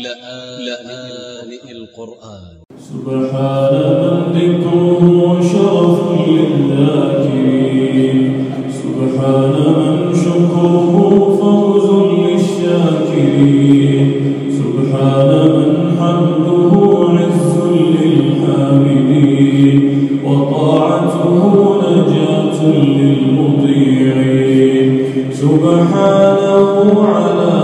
لآن القرآن. سبحان من ذكره شرف للذاكرين سبحان من شكره فوز للشاكرين سبحان من حمده عز للحامدين وطاعته نجاة للمطيعين سبحانه على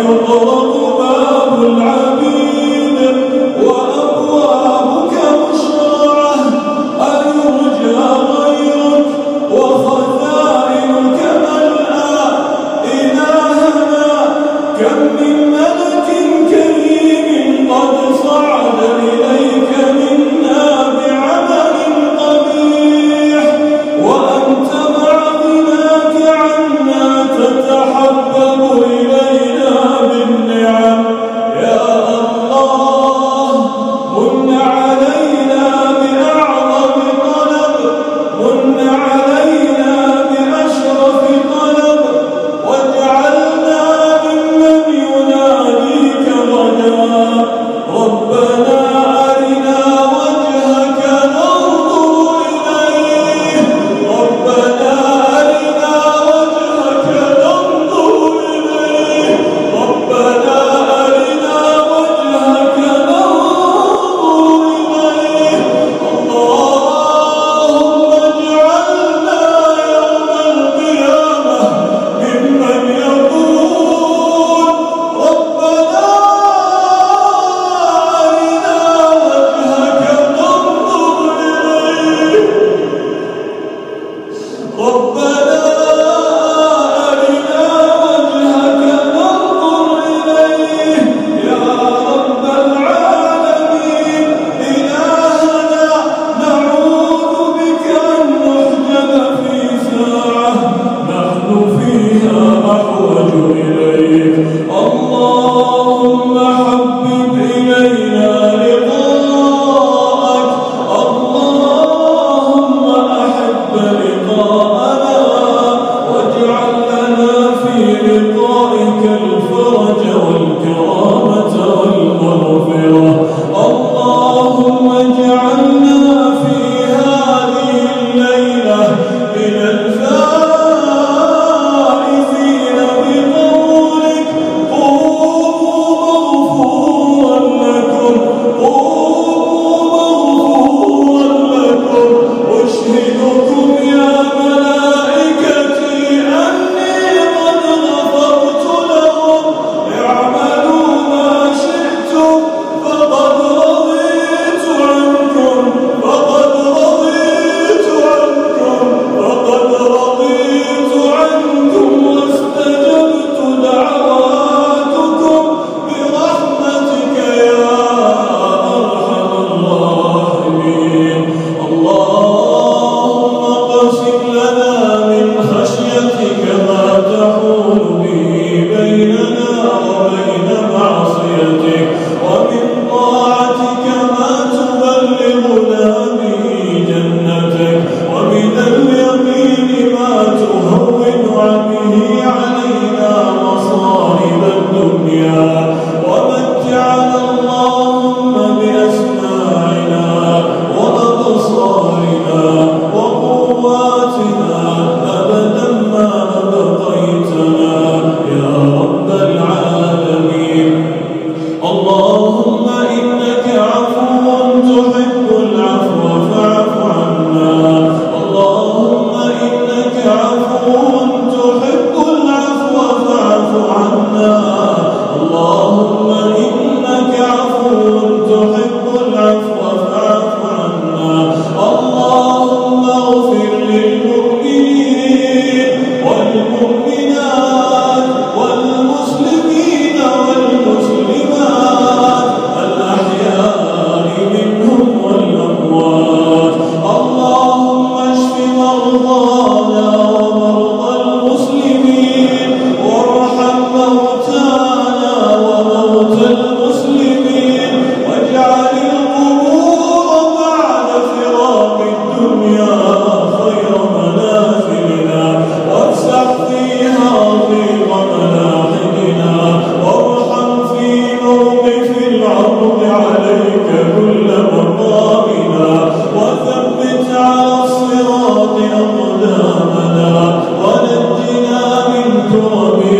Senhor, over. نجنا من كربنا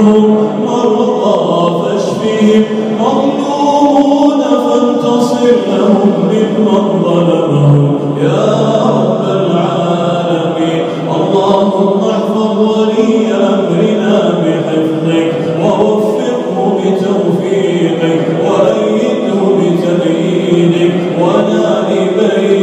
منهم مرضى مظلومون فانتصر لهم ممن ظلمهم. يا رب العالمين اللهم احفظ ولي أمرنا بحفظك ووفقه بتوفيقك وأيده بتأييدك ونائبيه